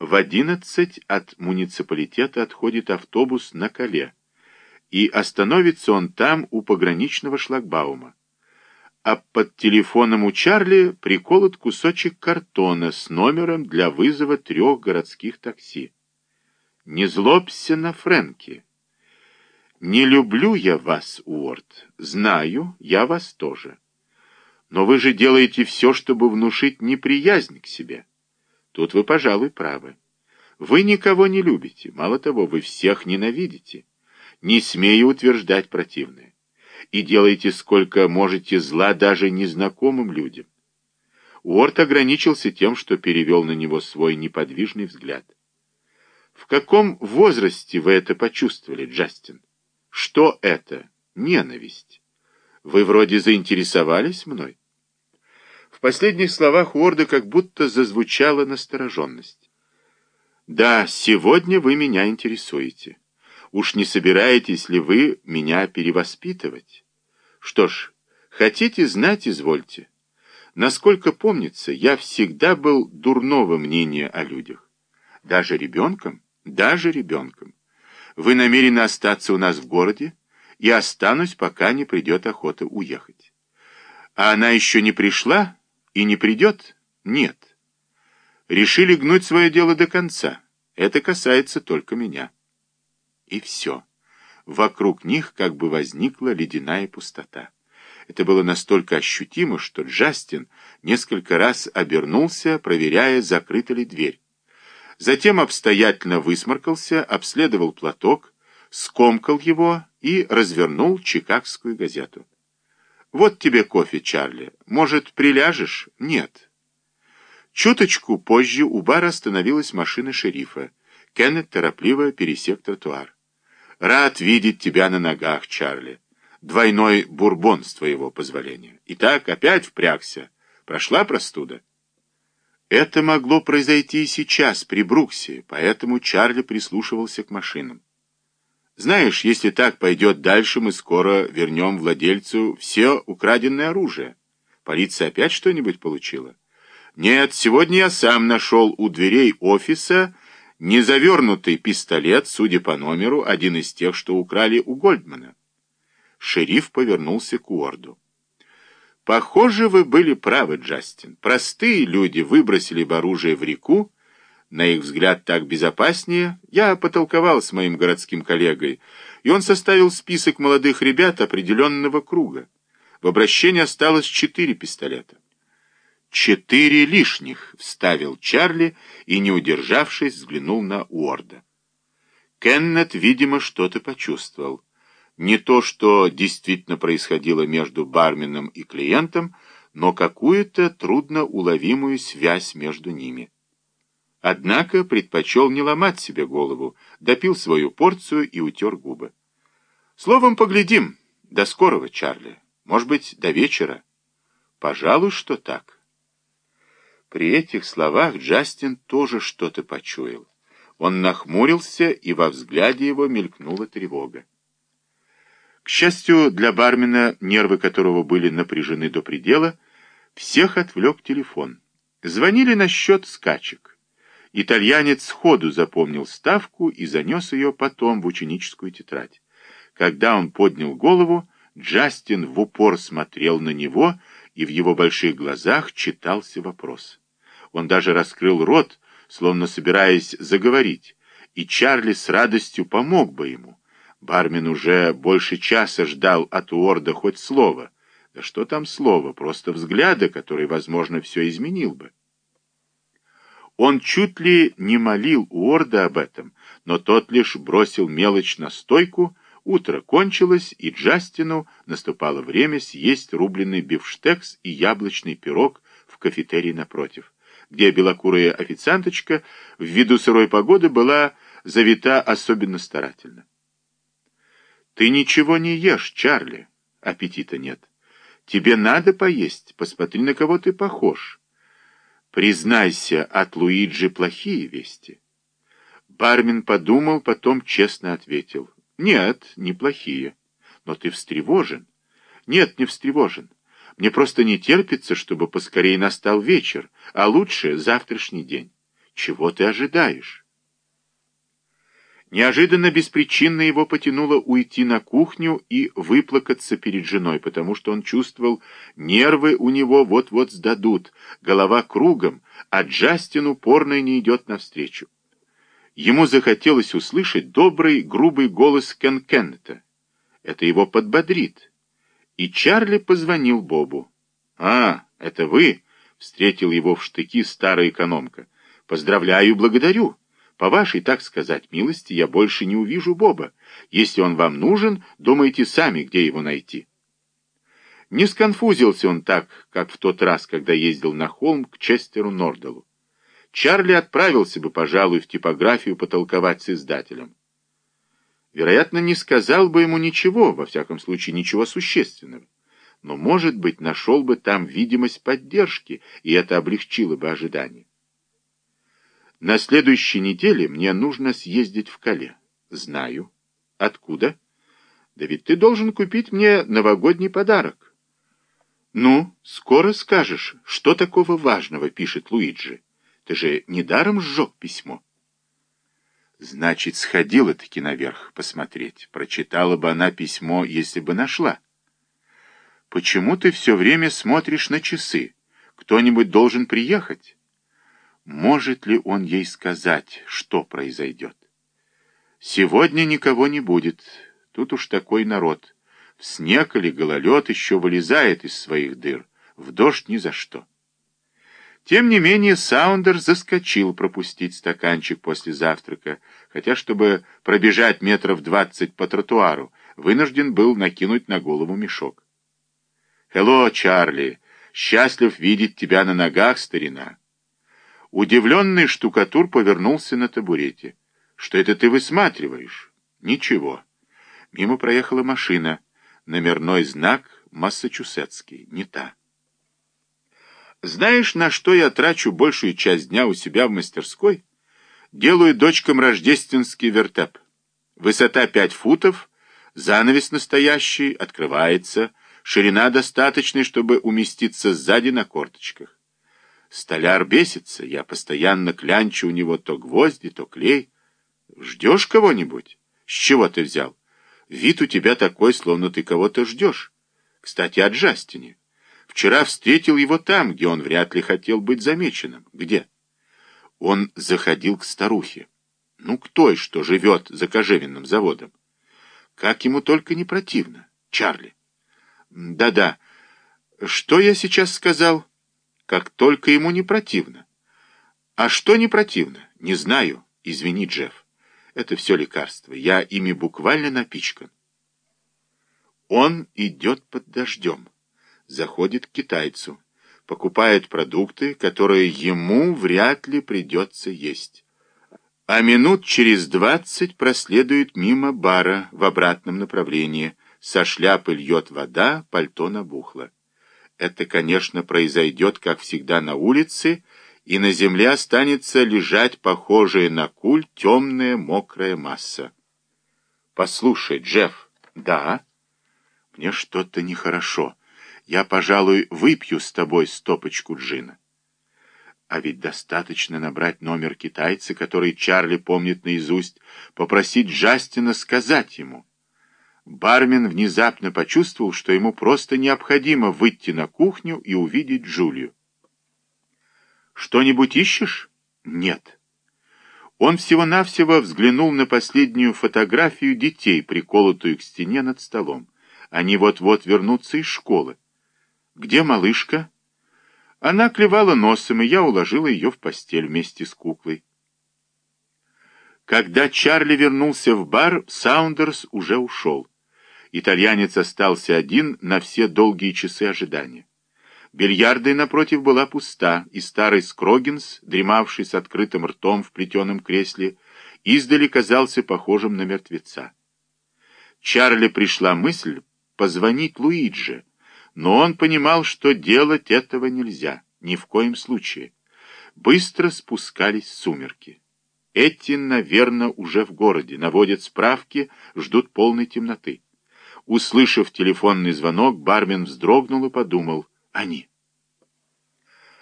В одиннадцать от муниципалитета отходит автобус на Кале, и остановится он там у пограничного шлагбаума. А под телефоном у Чарли приколот кусочек картона с номером для вызова трех городских такси. Не злобся на Фрэнки. Не люблю я вас, Уорд. Знаю, я вас тоже. Но вы же делаете все, чтобы внушить неприязнь к себе. Тут вы, пожалуй, правы. Вы никого не любите, мало того, вы всех ненавидите. Не смею утверждать противное. И делаете сколько можете зла даже незнакомым людям. Уорд ограничился тем, что перевел на него свой неподвижный взгляд. В каком возрасте вы это почувствовали, Джастин? Что это? Ненависть. Вы вроде заинтересовались мной? В последних словах Уорда как будто зазвучала настороженность. «Да, сегодня вы меня интересуете. Уж не собираетесь ли вы меня перевоспитывать? Что ж, хотите знать, извольте. Насколько помнится, я всегда был дурного мнения о людях. Даже ребенком? Даже ребенком. Вы намерены остаться у нас в городе? И останусь, пока не придет охота уехать. А она еще не пришла?» И не придет? Нет. Решили гнуть свое дело до конца. Это касается только меня. И все. Вокруг них как бы возникла ледяная пустота. Это было настолько ощутимо, что Джастин несколько раз обернулся, проверяя, закрыта ли дверь. Затем обстоятельно высморкался, обследовал платок, скомкал его и развернул Чикагскую газету. «Вот тебе кофе, Чарли. Может, приляжешь?» «Нет». Чуточку позже у бара остановилась машина шерифа. Кеннет торопливо пересек тротуар. «Рад видеть тебя на ногах, Чарли. Двойной бурбон с твоего позволения. Итак, опять впрягся. Прошла простуда?» Это могло произойти и сейчас, при Бруксе, поэтому Чарли прислушивался к машинам. Знаешь, если так пойдет дальше, мы скоро вернем владельцу все украденное оружие. Полиция опять что-нибудь получила? Нет, сегодня я сам нашел у дверей офиса незавернутый пистолет, судя по номеру, один из тех, что украли у Гольдмана. Шериф повернулся к Уорду. Похоже, вы были правы, Джастин. Простые люди выбросили бы оружие в реку, на их взгляд так безопаснее, я потолковал с моим городским коллегой, и он составил список молодых ребят определенного круга. В обращении осталось четыре пистолета. «Четыре лишних», — вставил Чарли и, не удержавшись, взглянул на Уорда. Кеннет, видимо, что-то почувствовал. Не то, что действительно происходило между барменом и клиентом, но какую-то трудноуловимую связь между ними. Однако предпочел не ломать себе голову, допил свою порцию и утер губы. Словом, поглядим. До скорого, Чарли. Может быть, до вечера. Пожалуй, что так. При этих словах Джастин тоже что-то почуял. Он нахмурился, и во взгляде его мелькнула тревога. К счастью для бармена, нервы которого были напряжены до предела, всех отвлек телефон. Звонили насчет скачек. Итальянец сходу запомнил ставку и занес ее потом в ученическую тетрадь. Когда он поднял голову, Джастин в упор смотрел на него, и в его больших глазах читался вопрос. Он даже раскрыл рот, словно собираясь заговорить, и Чарли с радостью помог бы ему. Бармен уже больше часа ждал от Уорда хоть слова. Да что там слова, просто взгляда, который, возможно, все изменил бы. Он чуть ли не молил Уорда об этом, но тот лишь бросил мелочь на стойку, утро кончилось, и Джастину наступало время съесть рубленый бифштекс и яблочный пирог в кафетерии напротив, где белокурая официанточка ввиду сырой погоды была завита особенно старательно. «Ты ничего не ешь, Чарли, аппетита нет. Тебе надо поесть, посмотри, на кого ты похож». Признайся, от Луиджи плохие вести. Бармен подумал, потом честно ответил. Нет, неплохие. Но ты встревожен. Нет, не встревожен. Мне просто не терпится, чтобы поскорее настал вечер, а лучше завтрашний день. Чего ты ожидаешь? Неожиданно беспричинно его потянуло уйти на кухню и выплакаться перед женой, потому что он чувствовал, нервы у него вот-вот сдадут, голова кругом, а Джастин упорно не идет навстречу. Ему захотелось услышать добрый, грубый голос Кен Кеннета. Это его подбодрит. И Чарли позвонил Бобу. «А, это вы?» — встретил его в штыки старая экономка. «Поздравляю, благодарю». По вашей, так сказать, милости я больше не увижу Боба. Если он вам нужен, думайте сами, где его найти. Не сконфузился он так, как в тот раз, когда ездил на холм к Честеру Нордалу. Чарли отправился бы, пожалуй, в типографию потолковать с издателем. Вероятно, не сказал бы ему ничего, во всяком случае, ничего существенного. Но, может быть, нашел бы там видимость поддержки, и это облегчило бы ожидание. На следующей неделе мне нужно съездить в Кале. Знаю. Откуда? Да ведь ты должен купить мне новогодний подарок. Ну, скоро скажешь, что такого важного, пишет Луиджи. Ты же недаром сжег письмо. Значит, сходила-таки наверх посмотреть. Прочитала бы она письмо, если бы нашла. Почему ты все время смотришь на часы? Кто-нибудь должен приехать? Может ли он ей сказать, что произойдет? Сегодня никого не будет. Тут уж такой народ. В снег или гололед еще вылезает из своих дыр. В дождь ни за что. Тем не менее, Саундер заскочил пропустить стаканчик после завтрака, хотя, чтобы пробежать метров двадцать по тротуару, вынужден был накинуть на голову мешок. «Хелло, Чарли! Счастлив видеть тебя на ногах, старина!» Удивленный штукатур повернулся на табурете. «Что это ты высматриваешь?» «Ничего». Мимо проехала машина. Номерной знак «Массачусетский». Не та. «Знаешь, на что я трачу большую часть дня у себя в мастерской?» «Делаю дочкам рождественский вертеп. Высота пять футов, занавес настоящий, открывается, ширина достаточная, чтобы уместиться сзади на корточках. Столяр бесится, я постоянно клянчу у него то гвозди, то клей. Ждешь кого-нибудь? С чего ты взял? Вид у тебя такой, словно ты кого-то ждешь. Кстати, о Джастине. Вчера встретил его там, где он вряд ли хотел быть замеченным. Где? Он заходил к старухе. Ну, к той, что живет за кожевенным заводом. Как ему только не противно. Чарли. Да-да. Что я сейчас сказал? Как только ему не противно. А что не противно? Не знаю. Извини, Джефф. Это все лекарства. Я ими буквально напичкан. Он идет под дождем. Заходит к китайцу. Покупает продукты, которые ему вряд ли придется есть. А минут через двадцать проследует мимо бара в обратном направлении. Со шляпы льет вода, пальто набухло. Это, конечно, произойдет, как всегда, на улице, и на земле останется лежать похожая на куль темная мокрая масса. «Послушай, Джефф». «Да?» «Мне что-то нехорошо. Я, пожалуй, выпью с тобой стопочку джина». А ведь достаточно набрать номер китайца, который Чарли помнит наизусть, попросить Джастина сказать ему. Бармен внезапно почувствовал, что ему просто необходимо выйти на кухню и увидеть Джулию. «Что-нибудь ищешь?» «Нет». Он всего-навсего взглянул на последнюю фотографию детей, приколотую к стене над столом. Они вот-вот вернутся из школы. «Где малышка?» Она клевала носом, и я уложила ее в постель вместе с куклой. Когда Чарли вернулся в бар, Саундерс уже ушел. Итальянец остался один на все долгие часы ожидания. Бильярдная, напротив, была пуста, и старый Скрогинс, дремавший с открытым ртом в плетеном кресле, издали казался похожим на мертвеца. Чарли пришла мысль позвонить Луиджи, но он понимал, что делать этого нельзя, ни в коем случае. Быстро спускались сумерки. Эти, наверное, уже в городе, наводят справки, ждут полной темноты. Услышав телефонный звонок, бармен вздрогнул и подумал, они.